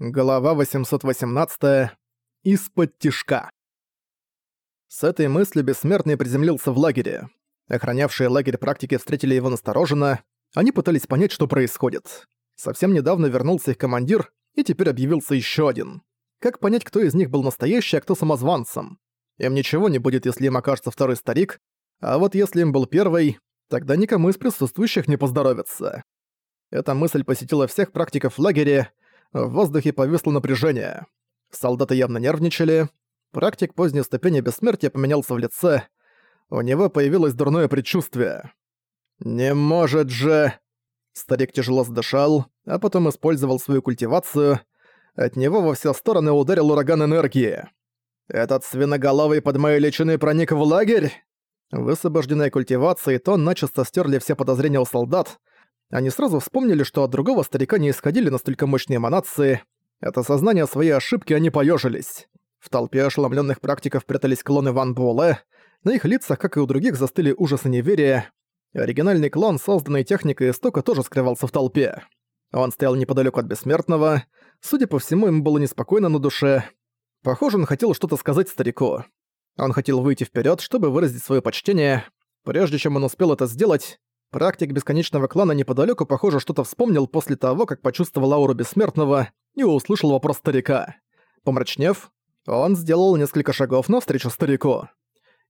Глава 818. Из-под тишка. С этой мыслью Бессмертный приземлился в лагере. Охранявшие лагерь практики встретили его настороженно. Они пытались понять, что происходит. Совсем недавно вернулся их командир, и теперь объявился еще один. Как понять, кто из них был настоящий, а кто самозванцем? Им ничего не будет, если им окажется второй старик, а вот если им был первый, тогда никому из присутствующих не поздоровится. Эта мысль посетила всех практиков в лагере, в воздухе повисло напряжение. Солдаты явно нервничали. Практик поздней ступени бессмертия поменялся в лице. У него появилось дурное предчувствие. «Не может же...» Старик тяжело задышал, а потом использовал свою культивацию. От него во все стороны ударил ураган энергии. «Этот свиноголовый под моей личиной проник в лагерь?» Высвобожденная культивацией, тон начисто стерли все подозрения у солдат, они сразу вспомнили, что от другого старика не исходили настолько мощные эманации. От осознания своей ошибки они поежились. В толпе ошеломленных практиков прятались клоны Ван Буэлэ. На их лицах, как и у других, застыли ужас и неверие. Оригинальный клон, созданный техникой истока, тоже скрывался в толпе. Он стоял неподалеку от Бессмертного. Судя по всему, ему было неспокойно на душе. Похоже, он хотел что-то сказать старику. Он хотел выйти вперед, чтобы выразить свое почтение. Прежде чем он успел это сделать, Практик Бесконечного Клана неподалеку, похоже, что-то вспомнил после того, как почувствовал ауру Бессмертного и услышал вопрос старика. Помрачнев, он сделал несколько шагов навстречу старику.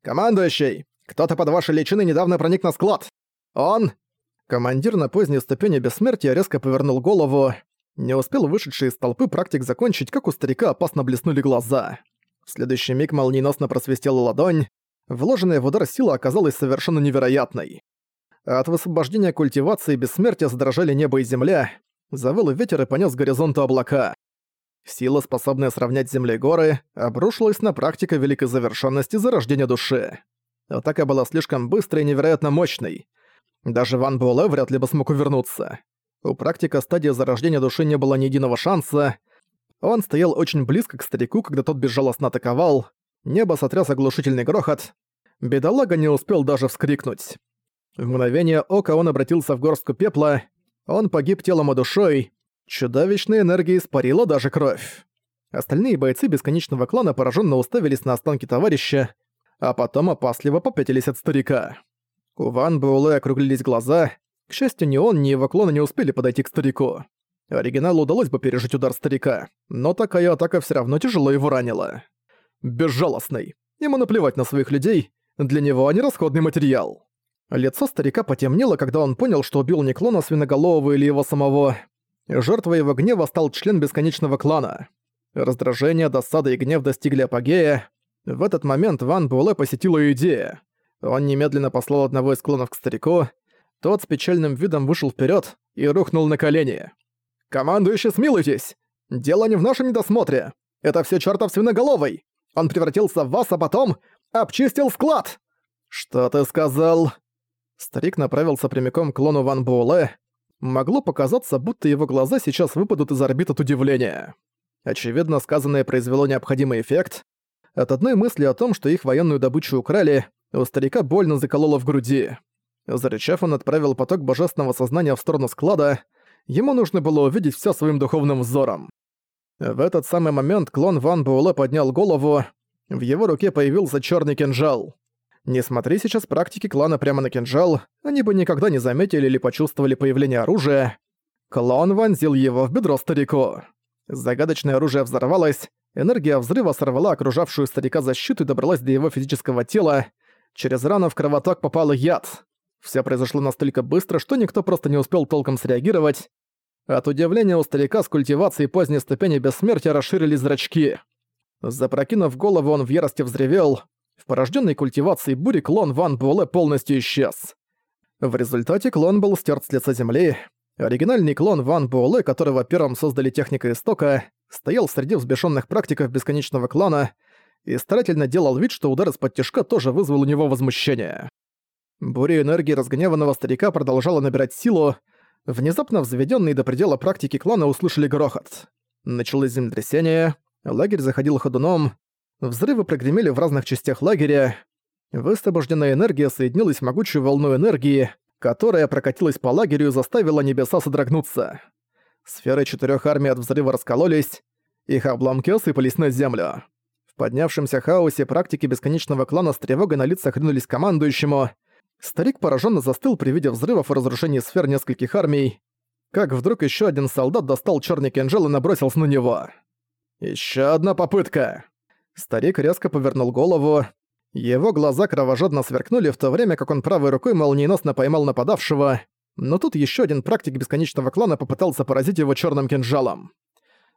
«Командующий, кто-то под вашей личиной недавно проник на склад. Он...» Командир на поздней ступени Бессмертия резко повернул голову. Не успел вышедший из толпы практик закончить, как у старика опасно блеснули глаза. В следующий миг молниеносно просвистела ладонь. Вложенная в удар сила оказалась совершенно невероятной. От высвобождения культивации бессмертия задрожали небо и земля, завыл ветер и понес горизонту облака. Сила, способная сравнять земли и горы, обрушилась на практика великой завершенности зарождения души. Атака была слишком быстрой и невероятно мощной. Даже Ван Буэлэ вряд ли бы смог увернуться. У практика стадии зарождения души не было ни единого шанса. Он стоял очень близко к старику, когда тот безжалостно атаковал. Небо сотряс оглушительный грохот. Бедолага не успел даже вскрикнуть. В мгновение ока он обратился в горстку пепла, он погиб телом и душой, чудовищная энергия испарила даже кровь. Остальные бойцы бесконечного клана пораженно уставились на останки товарища, а потом опасливо попятились от старика. У Ван Буэлэ округлились глаза, к счастью, ни он, ни его клоны не успели подойти к старику. Оригиналу удалось бы пережить удар старика, но такая атака все равно тяжело его ранила. Безжалостный. Ему наплевать на своих людей, для него они расходный материал. Лицо старика потемнело, когда он понял, что убил не клона свиноголового или его самого. Жертвой его гнева стал член бесконечного клана. Раздражение, досада и гнев достигли апогея. В этот момент Ван Буэлэ посетила идея. Он немедленно послал одного из клонов к старику. Тот с печальным видом вышел вперед и рухнул на колени. «Командующий, смилуйтесь! Дело не в нашем недосмотре! Это все чертов свиноголовый! Он превратился в вас, а потом обчистил склад!» «Что ты сказал?» Старик направился прямиком к клону Ван Буэлэ. Могло показаться, будто его глаза сейчас выпадут из орбит от удивления. Очевидно, сказанное произвело необходимый эффект. От одной мысли о том, что их военную добычу украли, у старика больно закололо в груди. Зарычав, он отправил поток божественного сознания в сторону склада. Ему нужно было увидеть всё своим духовным взором. В этот самый момент клон Ван Буэлэ поднял голову. В его руке появился чёрный кинжал. Не смотри сейчас практики клана прямо на кинжал, они бы никогда не заметили или почувствовали появление оружия. Клон вонзил его в бедро старику. Загадочное оружие взорвалось, энергия взрыва сорвала окружавшую старика защиту и добралась до его физического тела. Через рану в кровоток попал яд. Все произошло настолько быстро, что никто просто не успел толком среагировать. От удивления у старика с культивацией поздней ступени бессмертия расширились зрачки. Запрокинув голову, он в ярости взревел, в порожденной культивации бури клон Ван Буэлэ полностью исчез. В результате клон был стерт с лица земли. Оригинальный клон Ван Буэлэ, которого первым создали техника истока, стоял среди взбешенных практиков бесконечного клана и старательно делал вид, что удар из-под тяжка тоже вызвал у него возмущение. Буря энергии разгневанного старика продолжала набирать силу. Внезапно взведенные до предела практики клана услышали грохот. Началось землетрясение, лагерь заходил ходуном, Взрывы прогремели в разных частях лагеря. Высвобожденная энергия соединилась в могучую волну энергии, которая прокатилась по лагерю и заставила небеса содрогнуться. Сферы четырех армий от взрыва раскололись, их обломки осыпались на землю. В поднявшемся хаосе практики бесконечного клана с тревогой на лицах ринулись командующему. Старик пораженно застыл при виде взрывов и разрушений сфер нескольких армий, как вдруг еще один солдат достал черный кинжал и набросился на него. Еще одна попытка!» Старик резко повернул голову. Его глаза кровожадно сверкнули в то время, как он правой рукой молниеносно поймал нападавшего, но тут еще один практик бесконечного клана попытался поразить его черным кинжалом.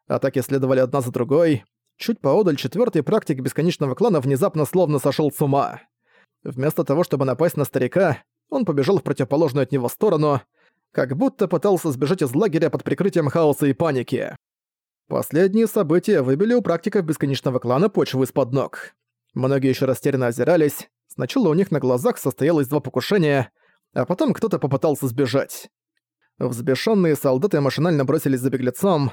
Атаки следовали одна за другой. Чуть поодаль четвертый практик бесконечного клана внезапно словно сошел с ума. Вместо того, чтобы напасть на старика, он побежал в противоположную от него сторону, как будто пытался сбежать из лагеря под прикрытием хаоса и паники. Последние события выбили у практиков бесконечного клана почву из-под ног. Многие еще растерянно озирались. Сначала у них на глазах состоялось два покушения, а потом кто-то попытался сбежать. Взбешенные солдаты машинально бросились за беглецом,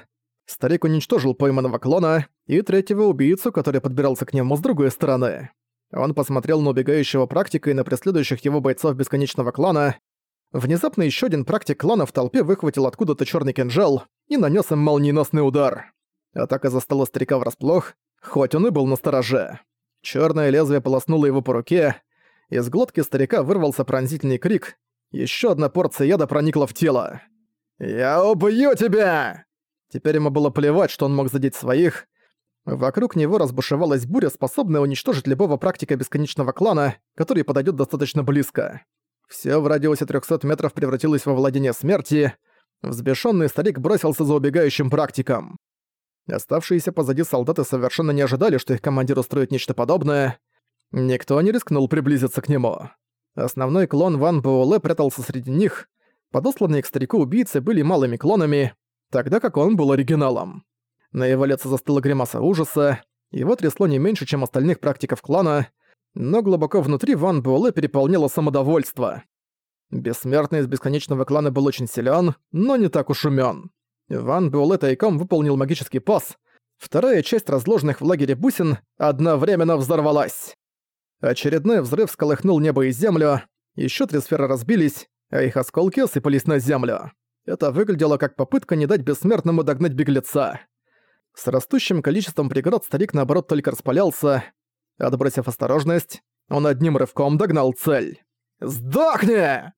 Старик уничтожил пойманного клона и третьего убийцу, который подбирался к нему с другой стороны. Он посмотрел на убегающего практика и на преследующих его бойцов бесконечного клана. Внезапно еще один практик клана в толпе выхватил откуда-то черный кинжал и нанес им молниеносный удар. Атака застала старика врасплох, хоть он и был на стороже. Черное лезвие полоснуло его по руке, из глотки старика вырвался пронзительный крик, еще одна порция яда проникла в тело. «Я убью тебя!» Теперь ему было плевать, что он мог задеть своих. Вокруг него разбушевалась буря, способная уничтожить любого практика бесконечного клана, который подойдет достаточно близко. Все в радиусе 300 метров превратилось во владение смерти. Взбешенный старик бросился за убегающим практиком. Оставшиеся позади солдаты совершенно не ожидали, что их командир устроит нечто подобное. Никто не рискнул приблизиться к нему. Основной клон Ван Буэлэ прятался среди них. Подосланные к старику убийцы были малыми клонами, тогда как он был оригиналом. На его лице застыла гримаса ужаса, его трясло не меньше, чем остальных практиков клана, но глубоко внутри Ван Буэлэ переполняло самодовольство. Бессмертный из бесконечного клана был очень силен, но не так уж умён. Ван Буэлэ тайком выполнил магический пас. Вторая часть разложенных в лагере бусин одновременно взорвалась. Очередной взрыв сколыхнул небо и землю, еще три сферы разбились, а их осколки осыпались на землю. Это выглядело как попытка не дать бессмертному догнать беглеца. С растущим количеством преград старик наоборот только распалялся. Отбросив осторожность, он одним рывком догнал цель. «Сдохни!»